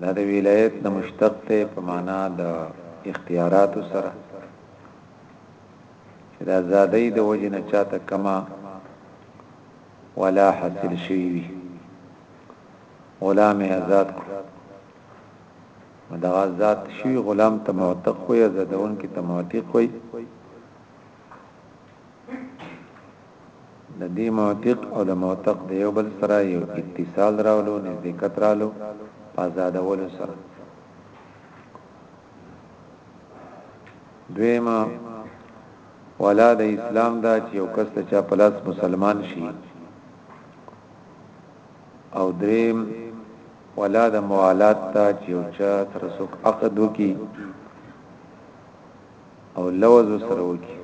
دا د ولایت نه مشتق دی په معنا د اختیاراتو سره چې د آزادۍ د وجې نه چاته کما ولا حاصل شوی وي غلام آزاد کو دا آزاد شوی غلام ته معتق وي آزادون کې ته معتق وي د دې معتق او د معتق د یو بل سره یو اتصال راغلو نزدیکت راغلو په ازادولو سره دویمه ولا د اسلام دا چې یو کس ته چا پلاس مسلمان شي او دریم ولا د موالات ته چې یو چا سره څوک عقد وکي او لوز سره وکي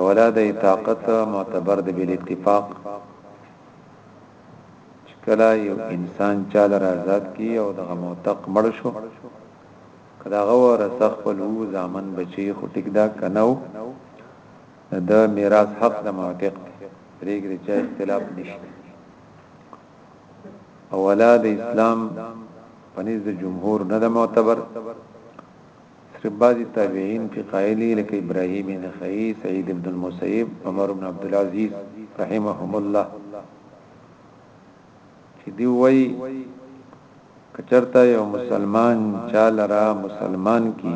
اولا د اطاقت معتبر د بل اتفاق کلا یو انسان چال را آزاد کی او د غموتق مړ شو کدا غو رسخ پلو زامن بچی خټک دا کنو د میراث حق د موتق ریګ رچا اختلاف نشته اولا د اسلام پنځ د جمهور نه د معتبر صرف بعضی تابعین پی قائل دی لکه ابراهیم نخعی، سعید ابن المسیب، عمر ابن عبدالعزیز رحمهم الله چی دوی وایی که چرته یو مسلمان چا لرا مسلمان کی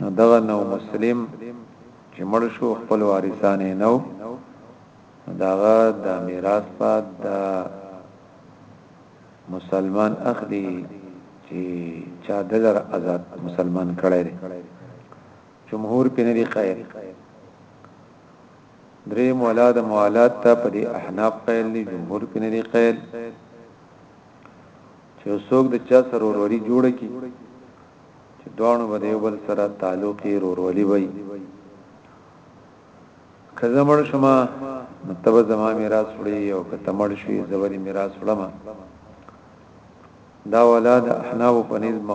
نو دغه نو مسلم چې مړ شو خپل وارثان یې نو داغه د میراث په د مسلمان اخلي چې چا دلر آزاد مسلمان کړی دی جمهور په ندي قائل درې مولا د موالات ته په دې احناف قائل دي جمهور په ندي قائل چې څوک د چا سره وروري جوړ کی چې دوانو به یو بل سره تعلقي ورورولي وي که زه مړ شوم نو ته به زما میراث وړې او که ته مړ شوې زه به دې میراث وړم دا ولا د احناف په نسب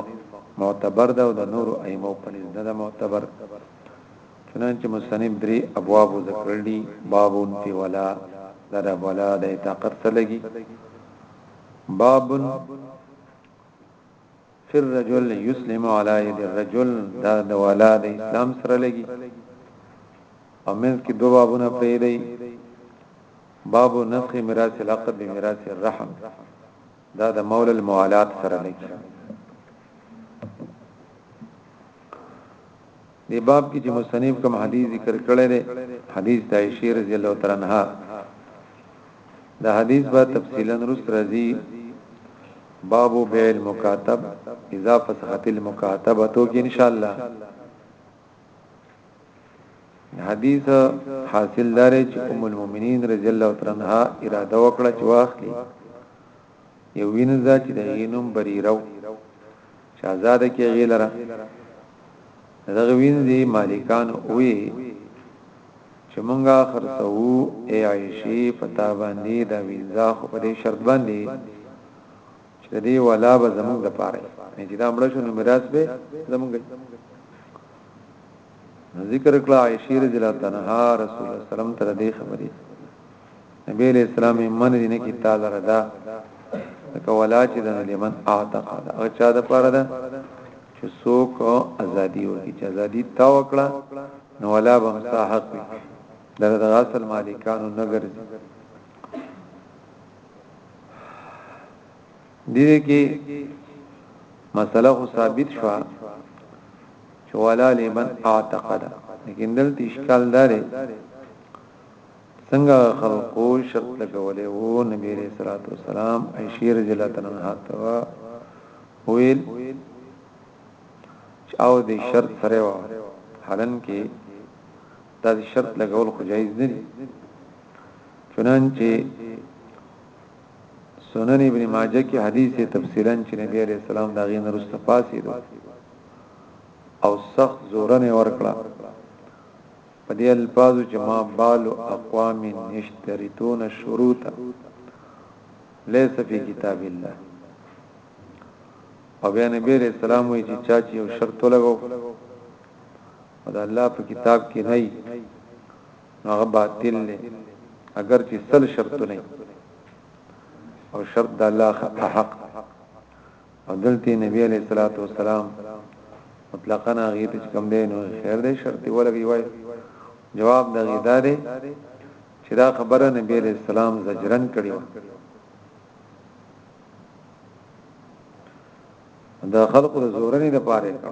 معتبر ده او د نور ائمه په نسب نه ده معتبر چنانچه مصنف درې ابواب ذکر دي بابون فی ولا دا د ولا د اطاقت سره لګي بابن فی الرجل یسلم علی ید الرجل دا د والا د اسلام سره لګي او منځ کې دوه بابونه پرې دی باب نسخ میراث العقد بمیراث الرحم دا د مول الموالات سره لګي دې باب کې چې مصنف کوم حدیث ذکر کړی دی حدیث د عائشه رضی الله تعالی عنها دا حدیث به تفصیلا رس راځي باب بیع المکاتب اذا فسخت المکاتبه تو کې ان شاء الله حدیث حاصل دار چې ام المؤمنین رضی الله تعالی عنها اراده وکړه چې واخلي یو وینز دا چې د هغې نوم بریره و چې آزاده کې هغې لره دغه وینز یې مالکان وې چې مونږه خرڅو ای عائشې پتا باندې دا وینزا خو په دې شرط باندې چې دې ولا به زمونږ د پاره نه چې دا مړ شو نو میراث به زمونږ نو ذکر کړه عائشه رضی الله تعالی عنها رسول الله صلی الله علیه وسلم تر دې خبرې نبی علیہ السلام من دې نه کی تعالی ردا کولا چې د لمن اعتق دا او چا د پاره ده چې څوک ازادي ورکړي چې ازادي تا وکړه نو ولا به مساحق وي دا د اصل مالکانو نه ګرځي دې کې مسله خو ثابت شوه چې ولا لمن اعتقد لیکن دلته اشکال دا دی څنګه خلقو شرط لګولې وو نبی رسول الله صلوات والسلام عائشه رضی الله تعالی عنها ته ویل چې او دې شرط سره و حالن کې دا شرط لګول خو جایز نه دي چنانچه سنن ابن ماجه کې حدیث دی تفصیلا چې نبی علیہ السلام دا غي نرسته پاسیدو او سخت زورنه ورکړه په دې الفاظو چې ما بال اقوام یشترطون الشروط ليس في كتاب الله او بیا نبی علیہ السلام وی چې چا چې یو شرط لګو او دا الله په کتاب کې نه نو هغه باطل دی اگر چې سل شرطونه او شرط د الله حق او دلته نبی علیہ الصلوۃ والسلام مطلقاً هغه ته کوم دی نو خیر دی شرط ولګي وای جواب د غیدا دی چې دا خبره نبی علیہ السلام زجرن کړی و دا خلق د زورنی د پاره کړ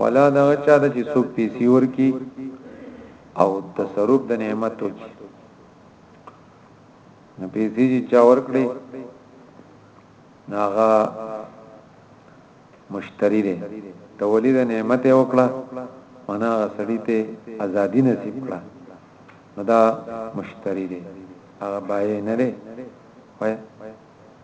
ولا دا چا د چې څوک پیسې ورکی او تصرف د نعمت وکي نو پیسې چې چا ورکړي ناغه مشتری دی ته ولید نعمت وکړه معنا غسړی ته ازادي نصیب کړه نو دا مشتری دی هغه بای نه دی وای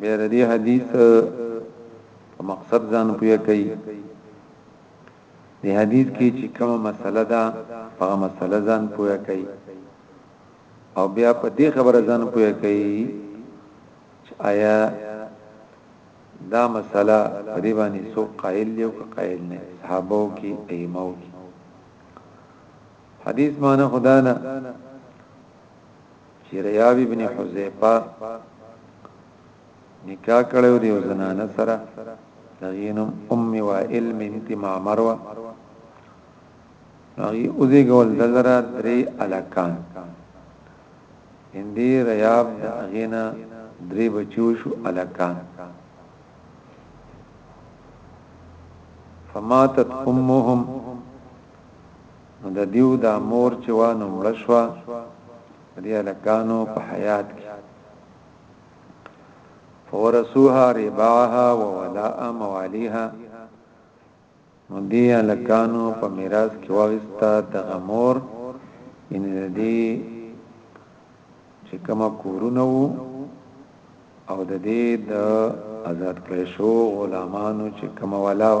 بیا د دې حدیث په مقصد ځان پوهه کوي د حدیث کې چې کومه مسله ده هغه مسله ځان پوهه کوي او بیا په دې خبره ځان پوهه کوي چې آیا دا مسله دې باندې سو قائل یو که قائل نه صحابو کې ایمو کې حدیث معنی خدا نه چې ریاب ابن حذیفه نکاح کړو دیو زنانه سره دغینم ام وائل بنت معمر وا هغه اوځي ګول دلرا درې الکان هندي ریاب د اغینا درې بچو شو الکان فماتت امهم نو د دیو دا مور چې وا نو مړه شوه د دې الکانو په حیات کې فورسوها رباعها وولاء موالیها نو دی الکانو په میراث کې واغستا د غمور ان دې چې کما کورونه وو او د دې د آزاد کړې شو غلامانو چې کما ولاو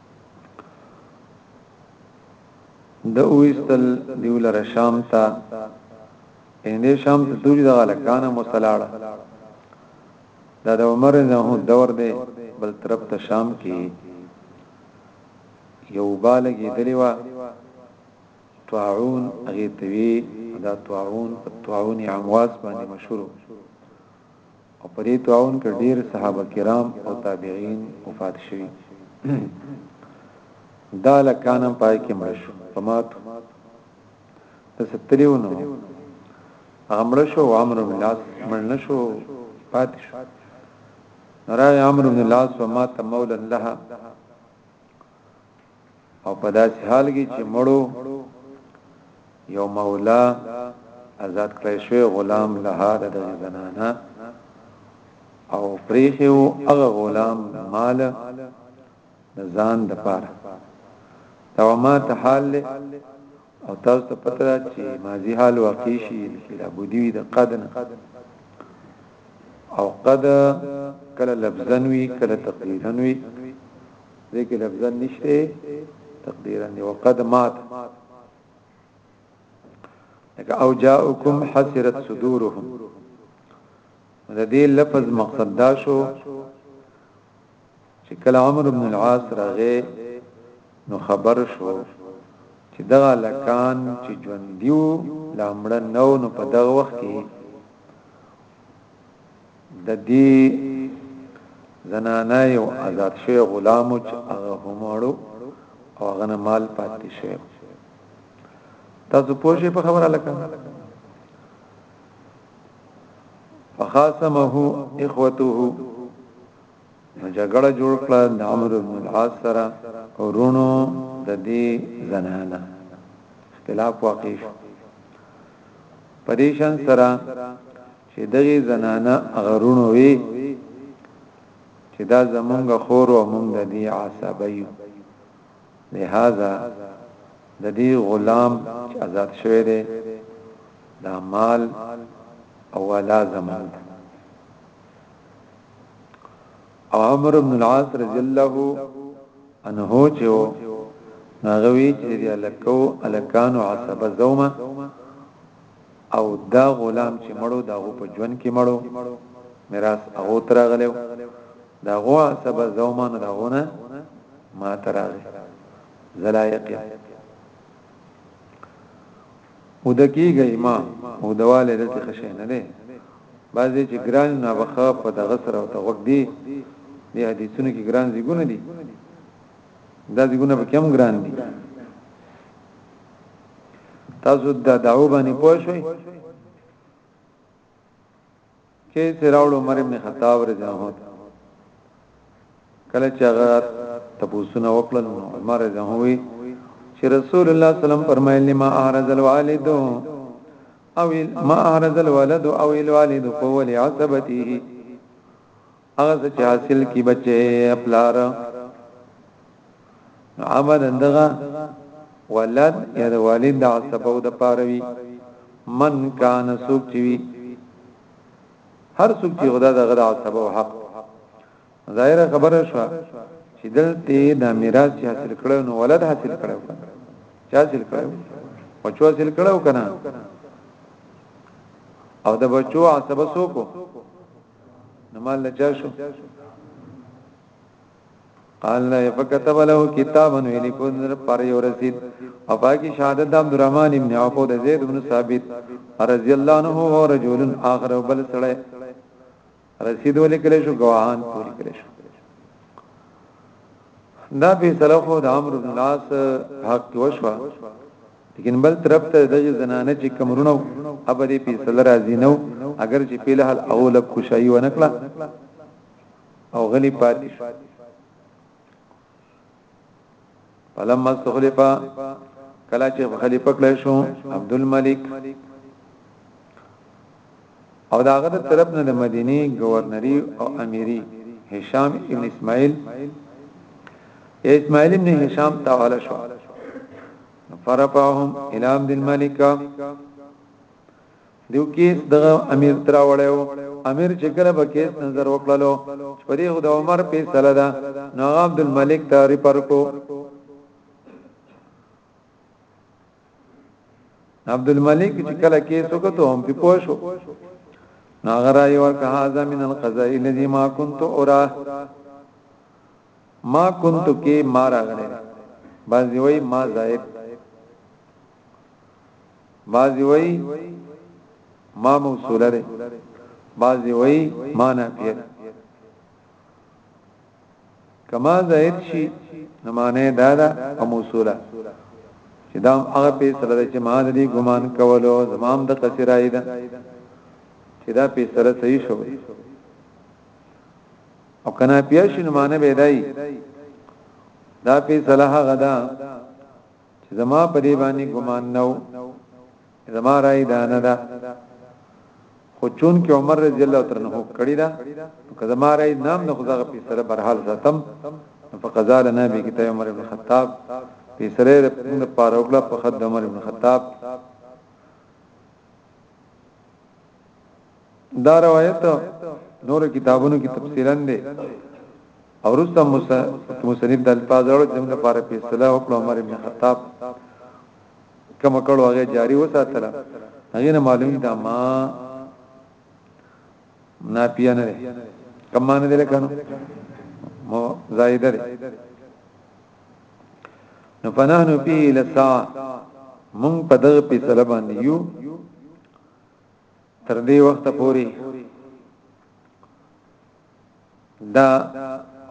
د اوستل دیو لره شام ته اندې شام ته دوی د غلکانه مصلاړه دا د عمر نه هو دور دی بل طرف ته شام کې یو بالګې دلیوا طاعون غیتوی دا طاعون په طاعون عمواس باندې مشهور او په دې تعاون کې ډېر صحابه کرام او تابعین وفات شوي دا لکانم پای کې مړ شو فمات د ستلیو نو هغه مړ شو عمرو بن لاس مړ نشو پات شو راغی عمرو بن لاس ومات مولا لها او په داسې حال کې چې مړو یو مولا آزاد کړی شوی غلام له د زنانا او پریخه او هغه غلام مال د ځان د پاره دا ما ته حال له او تاسو ته پته ده چې ماضی حال واقع شي چې لا بودی د قدن او قد کله لفظن وی کله تقریرن وی دې کې لفظا نشته تقديرا وقد مات لکه او جاءکم حسرت صدورهم د دې لفظ مقصد دا شو چې کله عمر بن العاص راغې نو خبر شو چې دغه لکان چې ژوند دیو لامړ نو نو په دغه وخت کې د دې زنانه یو آزاد شوی غلام چې هغه همړو او هغه نه مال پاتې شوی تاسو پوه شئ په خبره لکه فخاصمه اخوته نو جګړه جوړ کړه د عمرو بن العاص سره او رونو د دې زنانه اختلاف واقع شو پریشان سره چې دغه زنانه غرونو وی چې دا زمونږ خور او مونږ د دې عصبه یو لہذا د دې غلام چې آزاد شوی دی دا مال او ولا زمان ده او عمرو بن العاص رضی الله عنه چې ناغوي چې دی الکو الکانو عصبه زوما او دا غلام چې مړو دا په ژوند کې مړو میراث هغه ترغلو دا غوا عصبه زوما نه داونه ما ترغه زلایق او د کیږي ما او دواله د څه شي نه ده بعضی چې ګران نه بخا په دغه سره او ته وګ دی د حدیثونو کې ګران زیګونه دي دا زیګونه په کم ګران دي تاسو دا دعو باندې پوه شئ کې چې راوړ عمر ابن خطاب رضی الله عنه کله چې هغه تبوسونه وکړل عمر رضی الله وی چې رسول الله صلی الله علیه وسلم فرمایلی ما اعرض الوالد او ما اعرض الولد او الوالد فول عصبته هغه څه چې حاصل کی بچي پلار عمل دغه ولد یا د والد د عصبو د پاروي من کان سوق چی هر سوق چی خدا دغه د عصبو حق ظاهره خبره شو چې دلته د میراث چې حاصل کړو نو ولد حاصل کړو چا حاصل کړو او چا حاصل کړو کنه او د بچو عصبو سوق نو مال نه چا شو قال لا فكتب له كتابا ولكن پر یو رسید او باقی شهادت د عبدالرحمن ابن عوف او زید ابن ثابت رضی الله عنه او رجل اخر بل سره رسید ولیکل شو گواهان پوری کړ شو دا به سلام خو د عمرو بن العاص حق وشوه لیکن بل طرف ته د زنانه چې کمرونو ابدي په سل راضي نو اگر چې په لحال او لک خوشایي ونکړه او غلی پاتې شو فلم استخلفا کلا چې خلیفہ کړی شو عبد الملک او دا غد طرف نه د مدینه گورنری او امیری هشام ابن اسماعیل اسماعیل ابن هشام تعالی شو فرفعهم الى عبد الملک دیو کیس دغه امیر ترا وړیو امیر چې کله به کیس نظر وکړلو پرې د عمر په سره ده نو عبد الملک ته ریپر کو عبدالملک چې کله کیس وکړو هم په پوه شو ناغرا یو که هاذا من القضاء الذي ما كنت ارا ما كنت کې ما راغله بعضی وای ما زائد بعضی وای ما موصوله ده بعضی وای ما نافیه کما زائد شي نو معنی دا ده او موصوله چې دا هغه په سره چې ما د دې ګمان کولو زمام د قصيرای ده چې دا په سره صحیح شو او کنا بیا شنو معنی به دای دا په صلاح غدا چې زما په دې باندې ګمان نو زما رائے دا نه ده خو چون کې عمر رضی الله تعالی عنہ کړی دا کله ما رائے نام نه خدغه په سره برحال ساتم فقزا لنا به کتاب عمر ابن خطاب په سره په پاروګلا په خد عمر ابن خطاب دا روایت نور کتابونو کې تفصیلا دی او رسته مصنف د الفاظ اړو جمع لپاره په اصطلاح او عمر ابن خطاب کما کړو هغه جاری وساتله هغه نه معلوم دا ما نا پیانه کما نه دل کنه مو زائد ده نو فنحنو فيه لسا مون په دغه په سره باندې یو تر دې وخت پوري دا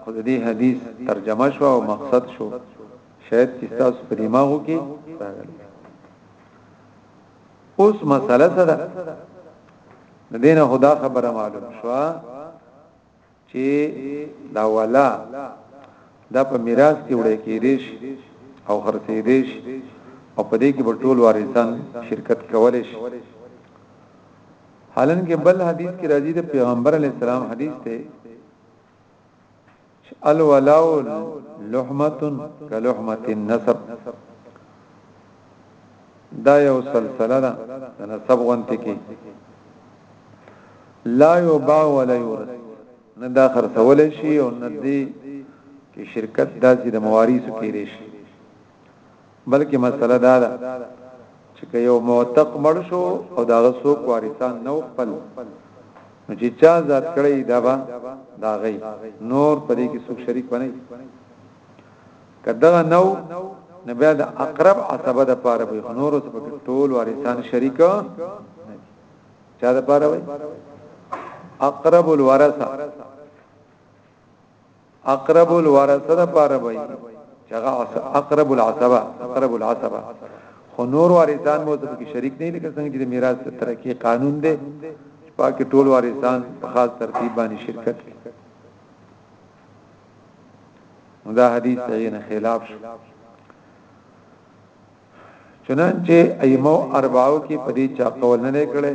خود دې حدیث ترجمه شو او مقصد شو شاید چې تاسو په دماغو کې راغلی اوس مسله سره دینه خدا خبره معلوم شو چي دا ولا دا په میراث کي وړې کېدې شي او خرڅې دې شي او په دې کې به ټول وارثان شرکت کولې شي حالن کې بل حدیث کې راځي د پیغمبر علی السلام حدیث ته الولاء لحمه کلحمه النسب دا یو سلسله ده نه سب غونتی کی لا یو با ولا یورث نه دا خرڅول شي او نه دی کې شرکت داسې د مواریث کې لري شي بلکې مسله دا ده چې یو موثق مړ شو او دا غسو وارثان نو خپل نو چې چا ذات کړی دا با دا غي نور پرې کې څوک شریک بنئ که دغه نو نو بیا د اقرب عصبه د پاره وي نور څه په ټول وارثان شریک نه دي چا د پاره وي اقرب الورثه اقرب الورثه د پاره وي چغه اقرب العصبه اقرب العصبه خو نور وارثان مو ته کې شریک نه لکه څنګه چې د میراث ترقی قانون دی پاک ټول وارثان په خاص ترتیب باندې شرکت کوي نو دا حدیث یې نه خلاف شو چنانچه ایمو ارباو کې په دې چا قول نه کړي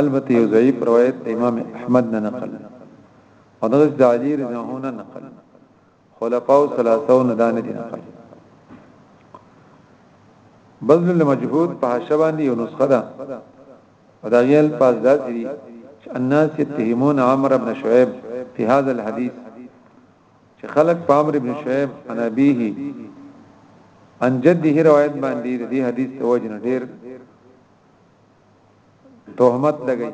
البته یو ضعیف روایت امام احمد نه نقل او د علی رضی الله عنه نقل خلفاء ثلاثه نه دانه دي نقل بذل المجهود په شبان یو نسخه ده وداوی الفاظ داسې دي چې الناس يتهمون عمرو بن شعيب في هذا الحديث چې خلق په عمرو بن شعيب عن ابيه عن جده روایت باندې د دې حدیث د وجنه ډیر تهمت لګی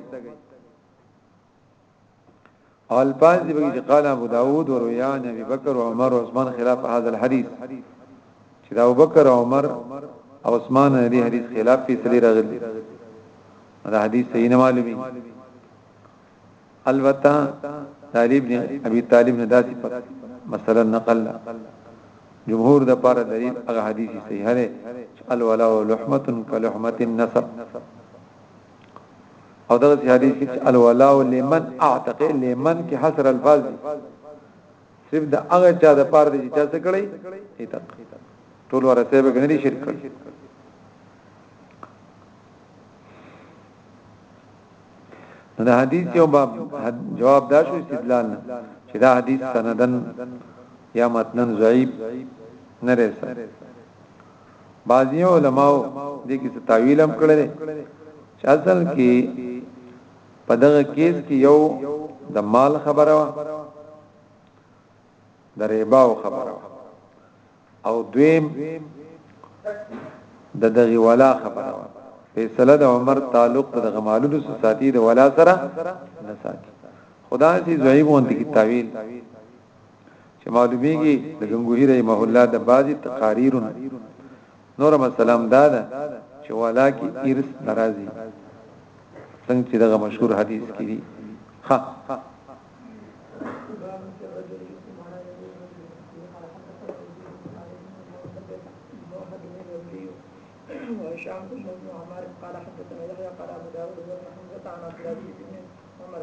الفاظ دی بگی قال ابو داود و رویان ابی بکر و عمر و عثمان خلاف هذا الحدیث چې دا ابو بکر او عمر او عثمان دی حدیث خلاف فی سلی راغلی دا حدیث صحیح نه معلومی البته طالب نے ابي طالب نے داسې مثلا نقل جمهور د پاره دلیل هغه حدیث صحیح دی الولا ولحمه کلحمه النسب او دغه حدیث کې الولاء لمن اعتق لمن کې حصر الفاظ دي صرف د هغه چا د پاره دي چې څه کړی ایتق ټول ورته به غنري شرک کړی نو دا حدیث یو باب جواب دا شو استدلال نه چې دا حدیث سندن یا متنن ضعیف نه رسېږي بعضی علماء دې کې څه تعویل هم کړی دی چې اصل کې په دغه کیس کې یو د مال خبره وا د ریبا او خبره وا او دویم د دغه ولا خبره وا فیصله د عمر تعلق په دغه مالونو ساتي د ولا سره نه ساتي خدای دې زعیب وانت کی تعویل چې معلومېږي د ګنګوهي رحمه الله د بعضي تقاريرو نه نوره مسله هم دا ده چې والا کې ارث ناراضي څنګه چې دغه مشهور حدیث کې دي ها هشام بن عمر قال حدثنا يحيى قال ابو داود بن حمزه عن عبد العزيز بن عمر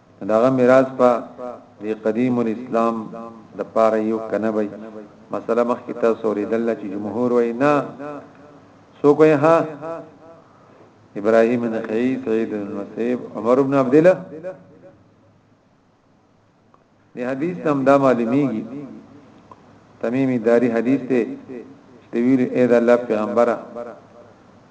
دغه میراث به د قدیم الاسلام د پاره یو کنه وي مسله مخ کی تاسو اوریدل چې جمهور وای نه سو کوی ها ابراهیم نخعی سعید المسیب عمر ابن عبد الله دی حدیث هم دا معلومیږي تمیمی داری حدیث ته تویل اې د الله پیغمبره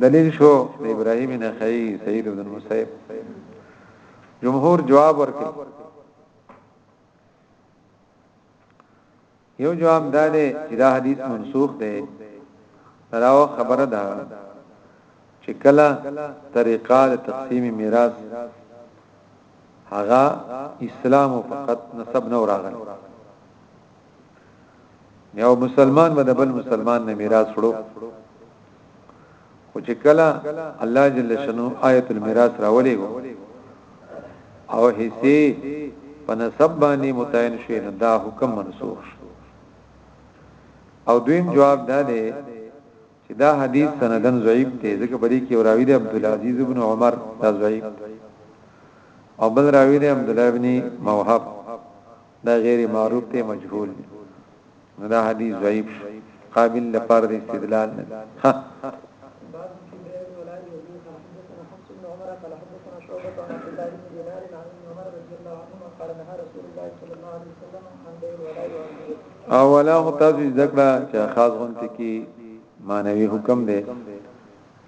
دلیل شو د ابراهیم نخعی سید ابن المسیب جمهور جواب ورکړي یو جواب دا دی چې دا حدیث منسوخ دی راو خبره ده چې کله طریقه د تقسیم میراث هغه اسلام فقط نسب نه راغلی یو مسلمان به د بل مسلمان نه میراث وړو خو چې کله الله جل شانو آیت المیراث راولې وو او حصے په نسب باندې متعین شوی نو دا حکم منسوخ شو او دویم جواب دا دی چې دا حدیث سندن ضعیف دی ځکه بری کې راوی دی عبد العزيز ابن عمر دا ضعیف او بل راوی دی عبد الله ابن موهب دا غیر معروف ته مجهول دی نو دا حدیث ضعیف شو قابل د فرد استدلال نه ها اولا خو تاسو ذکر چې خاص غونته کې مانوي حکم دی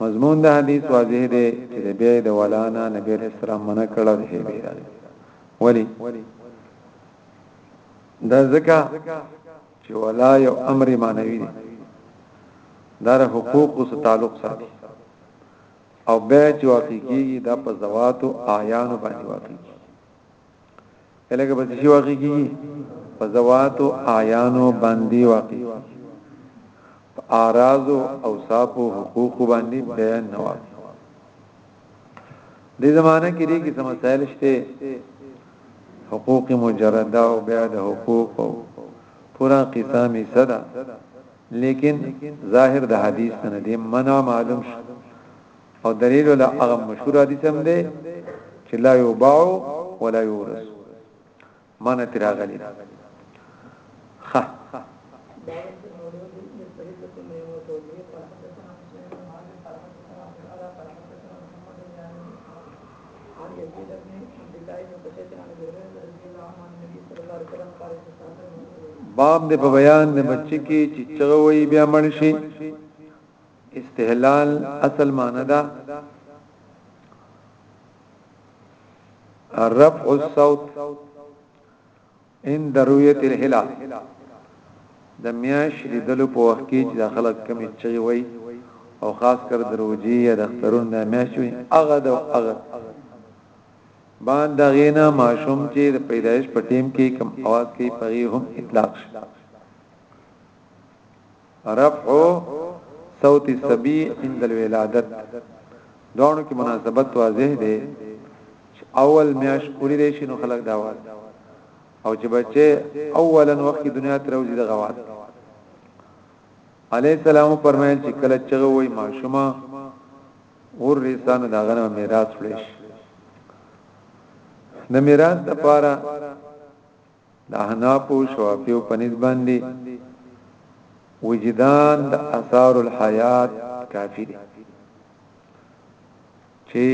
مضمون د حدیث واضح دی چې د بیع د ولانا نبی اسلام منع کړه د هیبه ده ولی دا ځکه چې ولا یو امر معنوي دی دا د حقوق سره تعلق ساتي او بیع چې واقع کیږي دا په زوات او اعیان باندې واقع کیږي الګه بس شي واقع کیږي په زواتو اعیانو باندې واقع په اعراض او صاحب حقوق باندې بیان نه واقع دې زمانہ کې دې کې مسائل شته حقوق مجرده او بیا د حقوق او پورا قصه می صدا لیکن ظاهر د حدیث نه دې منع معلوم شي او دلیل ولا هغه مشهور حدیث هم دی چې لا یباع ولا یورث معنی تر غلی خ باب د بیان د بچی کې چې چغوي بیا مړ شي استحلال اصل معنی دا رفع الصوت عند رؤيه الهلال د میاش لیدلو په وخت کې چې خلک کمی چي وي او خاص کر دروځي یا د اخترون د میاش وي هغه د هغه باندې غینا ماشوم چې د پیدایش په ټیم کې کم اواز کې پغي هم اطلاق شي رفع صوت الصبي عند الولادت دوانو کې مناسبت واضح دی چې اول میاش کولی دی شنو خلق دا وایي او چې بچي اولا وخت دنیا تر وځي د غواد علی السلام فرمایل چې کله چې وای ماشوما اور رسانو دا غنه میراث وړي د میراث لپاره د احنافو شوافیو په نسبت باندې وجدان د اثار الحیات کافی دی چې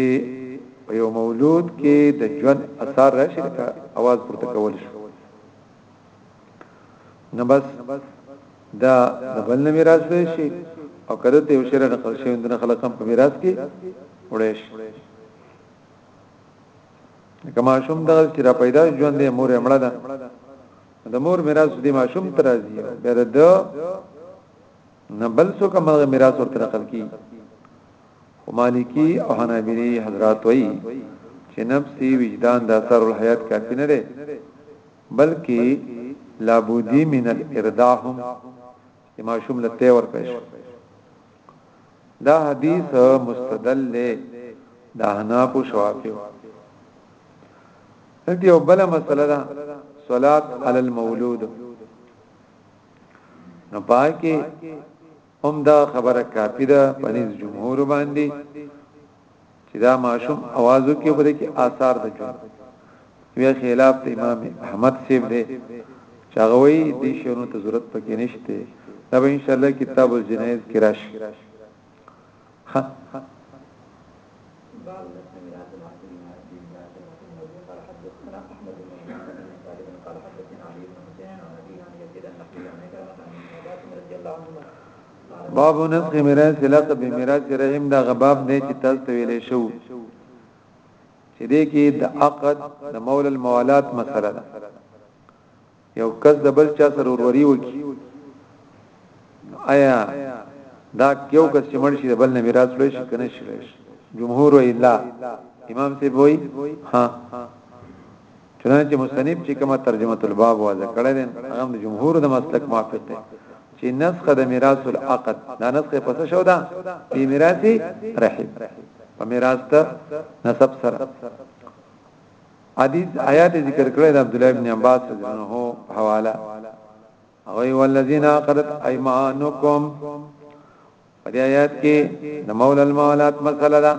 په یو مولود کې د ژوند اثر راشي لکه आवाज پورته کول شي نو بس دا د بل نه میراث به شي او کله ته یو شری نقل شي د خلک هم په میراث کې وړي شي لکه ماشوم دا چې را پیدا ژوند دی مور امړه ده د مور میراث دی ماشوم تر راځي بیا د نه بل څوک هغه میراث ورته نقل کی او مالکی او حنابلی حضرات وایي چې نفسي وجدان د اثر الحیات کافی نه دی بلکې لابودی من الارداهم چې ماشوم لته ور پېښ دا حدیث مستدل دی د احناف او شوافی دلته یو بل مسله ده صلات علی المولود نو پاکي هم دا خبره کافی ده پنځ جمهور باندې چې دا ماشوم आवाज وکي او بده کې آثار د ژوند وی خلاف د امام احمد سیب دی چاغوي دې شنو ته ضرورت پکې نشته دا به ان شاء الله کتاب الجنایز کې راشي ها باب نسخ میراث لک به میراث رحم دا غباب نه چې تاسو ته ویلې شو چې دې کې د عقد د مول الموالات مسله ده یو کس د بل چا سره وروري وکي آیا دا یو کس چې مرشي د بل نه میراث لوي شي کنه شي جمهور الا امام سی بوئی ها چنانچه مصنف چې کومه ترجمه الباب واضح کړې ده هغه د جمهور د مسلک موافق ده چې نسخه د میراث العقد دا نسخه پس شو ده په میراث رحم په میراث ته نسب سره حدیث آیات ذکر کړی د عبد الله ابن عباس رضی الله عنه حواله هغه والذین عقدت ایمانکم په دې آیات کې د مولا المولات مسله ده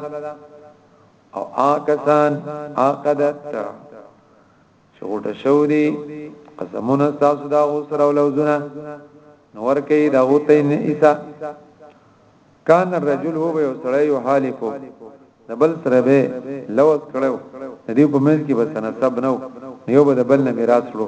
او آکسان عقدت شغوټ شو دي قسمونه تاسو دا غوسره او لوزونه نور کې دا غوته نه ایسا کان الرجل هو یو سړی یو حالکو د بل سره به لوز کړو د دې په منځ کې بس نسب نو یو به د بل نه میراث وړو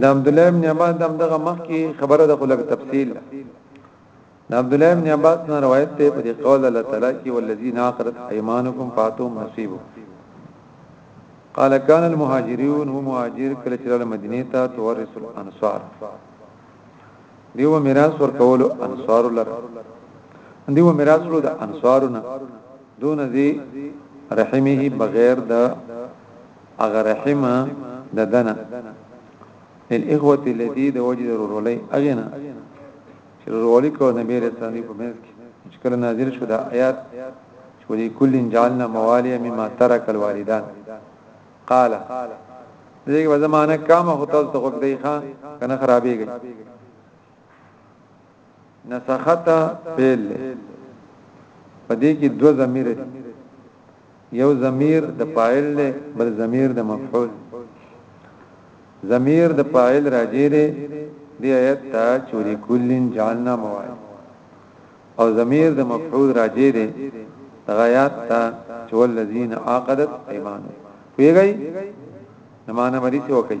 د عبد الله بن عباس د دغه مخ کې خبره د خلک تفصیل د عبد الله بن عباس نه روایت ته په دې قول الله تعالی کې والذین اخرت ایمانکم فاتو نصیبو قال كان المهاجرون هم مهاجر کله چې له مدینه ته تورث الانصار دیو میراث ورکول انصار لر دیو میراث ورو د انصارونه دون ذی رحمه بغیر د هغه رحم د دنه الاخوه الذي د وجه ورولې اغنه چې ورولې کو نبی رسول الله په منځ کې چې کله نازل شو دا آیات چې ولې کلن جعلنا موالیا مما ترک الوالدان قال دغه زمانہ کامه هوتل ته خو دی ښا کنه خرابېږي نسخت فعل له پدې کې دو ضمیر دي یو ضمیر د فاعل له بل ضمیر د مفعول ضمیر د فاعل راځي دی دی آیت تا چوری کلین جاننا موای او ضمیر د مفعول راځي دی غیات تا چول الذین عقدت ایمان پیږي نمانه مری څه وکي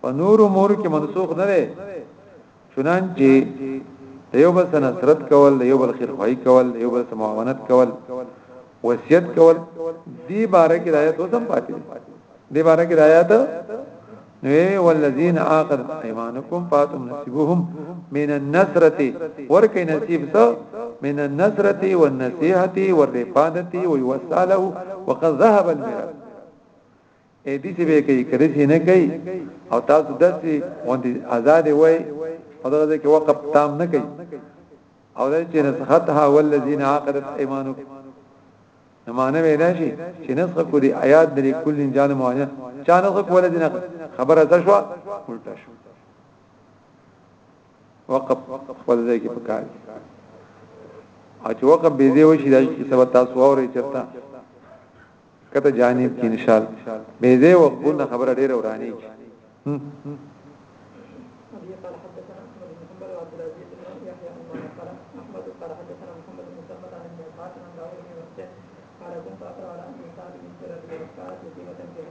په نور امور کې منسوخ نه دی چنانچه د یو بل سره نصرت کول د یو بل خیرخواهی کول د یو بل سره معاونت کول وصیت کول دی باره کې آیات وسم پاتې دی باره کې آیات نو والذین آخر ایمانکم فاتم نصیبهم من النصرت ورکی نصیب سو من النصرت والنصیحت والرفادت ویوساله وقد ذهب المراد اې دې څه به کوي کړي چې نه کوي او تاسو داسې غوندي آزاد وای او دا ځکه وقف تام نه کوي او دا چې نسختها والذین عقدت ایمانکم نو معنی ویلا شي چې نسخه کو دي آیات درې کل جان معنی چا نسخه کوله دي خبره ده شو الټا شو وقف خپل ځای کې پکار او چې وقف به دې وشي دا چې سبا تاسو اوري چرته کته جانب کې نشال به زه وقبول نه خبره ډیره ورانی کی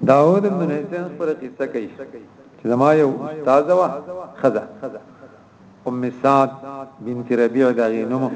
داود بن حسین پر قصه کوي چې زما یو استاد وا خزا ام سعد بنت ربيع دغه نوم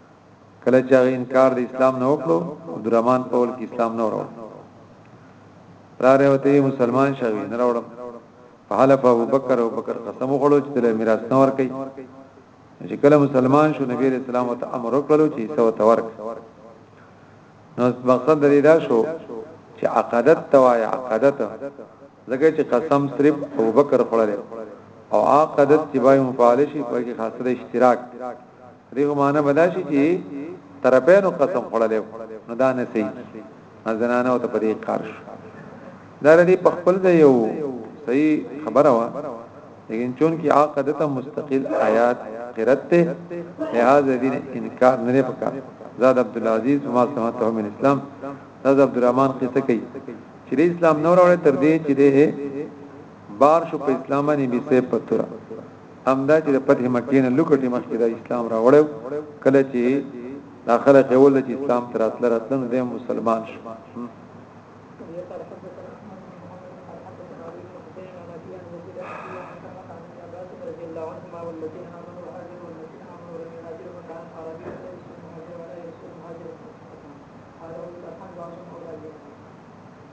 کله چې هغه انکار د اسلام نه وکړو عبدالرحمن په ول کې اسلام نه وروړ را راوته مسلمان شوی نه راوړم په حاله په ابوبکر او بکر قسم وکړو چې له میراث نه ورکي چې کله مسلمان شو نبی رسول الله ته امر وکړو چې سو تورک نو مقصد دې دا شو چې عقدت توای عقدت زګه چې قسم صرف ابوبکر خړل او عقدت چې بای مفالشي په کې خاصه اشتراک دغه معنی بدا شي چې طرفینو قسم خړلې نو دا نه صحیح ځنانه او ته په دې کار شو دا لري په خپل د یو صحیح خبره وا لیکن چون کې عقد ته مستقل آیات قرت ته لہذا دین انکار نه پکا زاد عبد العزيز ما سمعته من اسلام زاد عبد الرحمن قصه کوي چې اسلام نور اورې تر دې چې دې بار شو په اسلام باندې به سه پتره همدا چې د فتح مکې نه لوکټې مخکې د اسلام راوړو کله چې دا خلک یې ول چې اسلام تر اتل راتلنو د مسلمان شو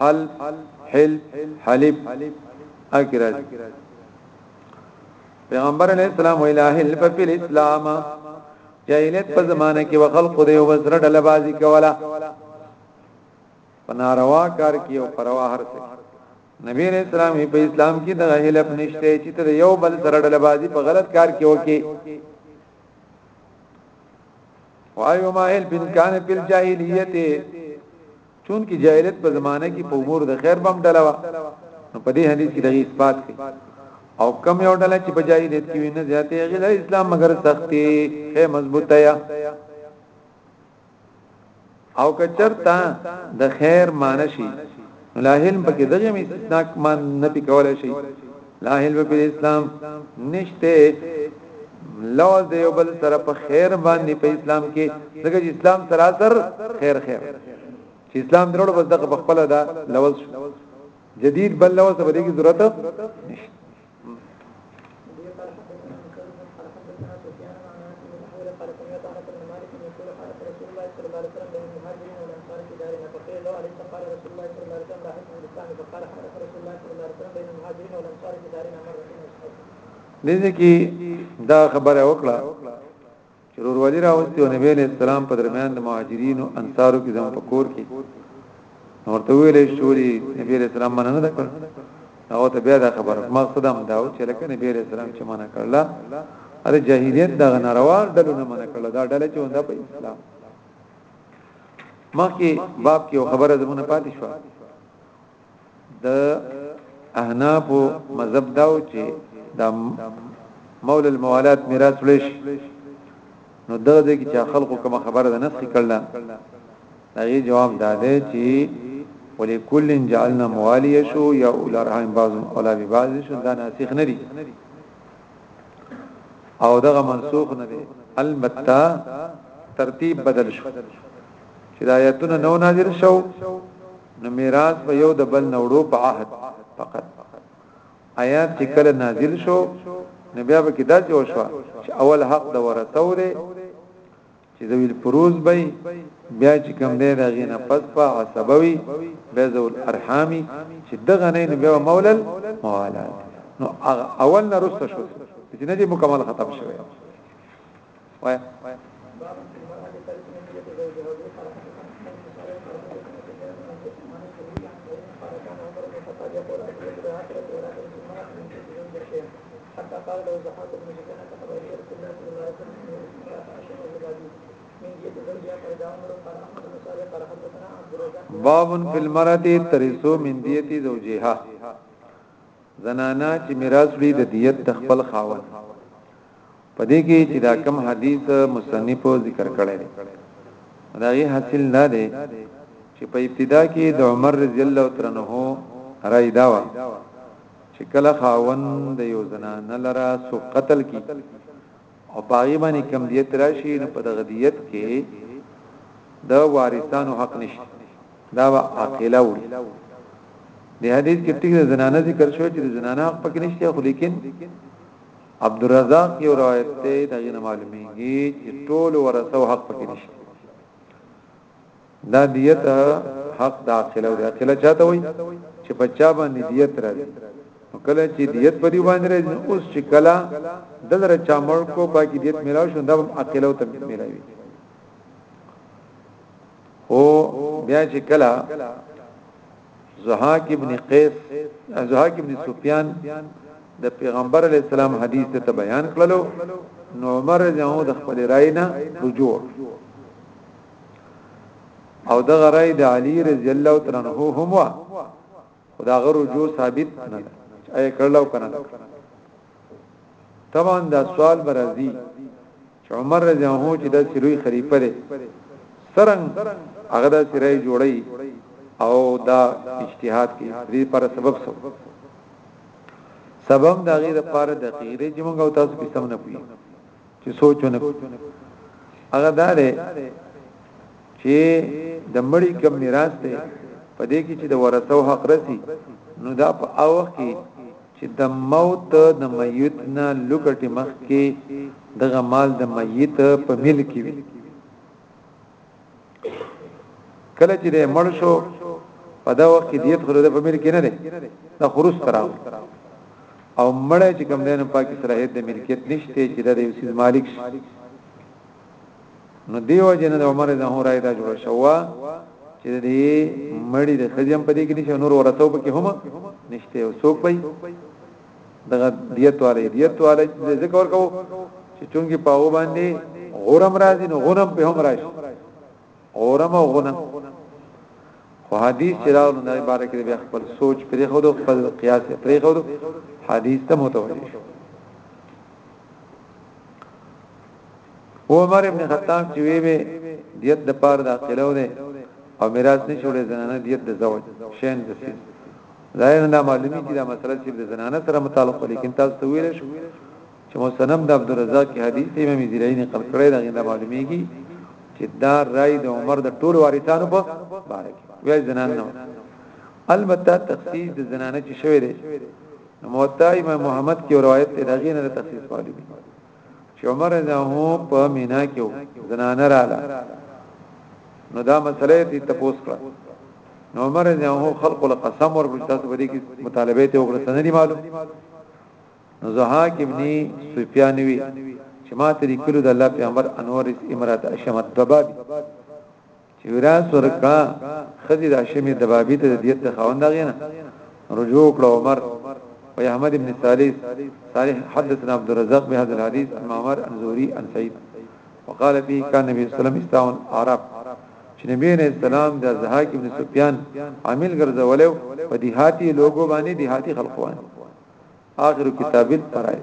حل حل حلب اکی راځي پیغمبر علیہ السلام ویلا حل په پیل اسلام جاهلیت په زمانه کې وخلق دی او وزر ډلبازي کولا پناروا کار کې او پروا هر څه نبی علیہ السلام په اسلام کې د حلف نشته چې تر یو بل سره ډلبازي په غلط کار کې وکي وایو ما هل بن کان په جاهلیت چون کې جاهلیت په زمانه کې په امور د خیر بم ډله وا نو په دې حدیث کې دغه اثبات کړي او کم یو ډله چې په جاهلیت کې وینه زیاتې هغه د اسلام مگر سختي هي مضبوطه یا او کچرتا د خیر مانشي لاهل پکې دغه استثناء مان نه پکول شي لا هلو په اسلام نشته لوز دی یو بل سره په خیر باندې په اسلام کې ځکه چې اسلام سراسر خیر خیر چې اسلام درلو بس دغه خپل دا لوز جدید بل لوز په دې کې ضرورت نشته دې کې دا خبره وکړه چې ورور ولی راوستي او نبی له سلام په درمیان د مهاجرینو انصارو کې زموږ په کور کې ورته ویل شي ولي نبی عليه السلام منه نه کړ هغه ته بیا دا خبره مقصد هم دا و چې لکه نبی عليه السلام چې منه کړل اره جاهلیت دا ناروا ډلو نه منه کړل دا ډله چې ونده په اسلام مخکې باب کې خبره زمونه پاتې شو د احناف مذهب دا و چې دا مول الموالات میراث لش نو دغه دې کې چې خلکو کوم خبره ده نسخ کړل داغي جواب داده چی ولکل جعلنا موالی شو یا اول ارحام بعض اولا ببعض شو دا ناسخ ندی او دغه منسوخ ندی البته ترتیب بدل شو چې د آیاتونو نو نازل شو نو میراث به یو د بل نوړو په عهد فقط آیات چې کله نازل شو نو بیا به کې دا جوړ شو چې اول حق د ورثه وره چې ذوی الفروض به بیا چې کوم دی دا غي نه پس په عصبوي به ذو الارحامي چې دغه نه نو بیا مولل موالات نو اول نه رسته شو چې نه دي مکمل ختم شوی وای حتی قال له زخان د مجلس نه ته خبرې او کله چې الله رب العالمین د سمرا عاشق او زبادي من دې ته ځل بیا پر داون او پر احمد بن صالح پر حدثنا عبد الرزاق باب فی المرأه ترثو من دیتی زوجها زنانا چې میراث وړي د دیت د خپل خاوند پدې کې چې دا کم حدیث مصنف ذکر کړی دی دا یې حاصل نه دی چې په ابتدا کې د عمر رضی الله عنه رائے داوا چې کله خاوند د یو زنانه لره سو قتل کی او پاغي باندې کم دیت راشي نو په دغه دیت کې د وارثانو حق نشته دا وا عاقله وړي د حدیث کې ټیګه زنانه ذکر شوی چې زنانه حق پکې نشته خو لیکن عبد الرزاق یو روایت ته دغه معلومیږي چې ټول ورثه حق پکې نشته دا دیت حق د عاقله او د عاقله چاته وای چې په چا باندې دیت راځي نو کله چې دیت په دی باندې راځي اوس چې کله دلر چا مړ کو پاکي دیت ملاو شو دا عاقله او تم ملاوي او بیا چې کله زهاک ابن قیس زهاک ابن سفیان د پیغمبر علی السلام حدیث ته بیان کړلو نو عمر جاو د خپل رائے نه رجوع او د غرای د علی رضی الله تعالی عنہ هم وا خدا غرو جو ثابت نه اي کړلو کنه طبعا دا سوال برازي چې عمر رضی الله عنه چې داسې لوی خلیفہ دی سرنګ هغه داسې رائے جوړي او دا اجتهاد کې دې پر سبب سو سبب دا غیر پر د غیره چې موږ او تاسو په سم نه پوي چې سوچونه هغه دا دی چې د مړی کم میراث دی په دې کې چې د ورثو حق رسی نو دا په اوخ کې چې د موت د ميت نه لوکټې مخکې دغه مال د ميت په مل کې وي کله چې د مړ شو په دا وخت کې دیت خو د په مل کې نه دی دا خروج تراو او مړ چې کوم دین پاکي صلاحیت د ملکیت نشته چې د یو سیز مالک شي نو دیو جن د عمر رضی الله راي دا جوړ شو چې دې مړی د خزم په دې کې نشه نور ورثو په کې هم نشته او څوک پي دغه دیت والے دیت والے ذکر کو چې چونګي پاو باندې غورم راځي نو غنم په هم راشي غورم او غنم خو حدیث چې راو نه عبارت کې بیا خپل سوچ پرې خو د خپل قیاس پرې خو حدیث ته متوجه شو عمر ابن خطاب چې وی به دیت د پاره د اخیرو ده او میراث نه شوړې زنانه دیت د زوج شین د سي ظاهر نه معلومی چې دا مسله چې د زنانه سره متعلق لیکن تاسو ته ویل شو چې مسلم د عبدالرزاق کی حدیث امام زیلای نه قل کړی دا غنده معلومیږي چې دا رائے د عمر د ټول وارثانو په باره کې وی زنان نه البته تخصیص د زنانه چې شوی دی موطا امام محمد کی روایت ته راغی نه تخصیص پالي چې عمر رضی الله په مینا کې زنانه رااله نو دا مسله ته تپوس کړه نو عمر رضی الله خلق له قسم ورکړ تاسو باندې کې مطالبه ته وګړه سندې معلوم نو زهاک ابن سفیانوی چې ما ته لیکلو د الله پیغمبر انور امرات اشمت دبابي چې میراث ورکا خدي د هاشمي دبابي ته د دیت د خوند غینا رجوع کړه عمر و احمد ابن صالح صالح حدثنا عبد الرزاق بهذا الحديث عن معمر عن زوري عن سعيد وقال فيه كان النبي صلى الله عليه وسلم استعمل عرب چې نبی عليه السلام د زهاک ابن سفيان عامل ګرځولیو په دیهاتی لوګو باندې دیهاتی خلقوان آخر کتاب الفرائض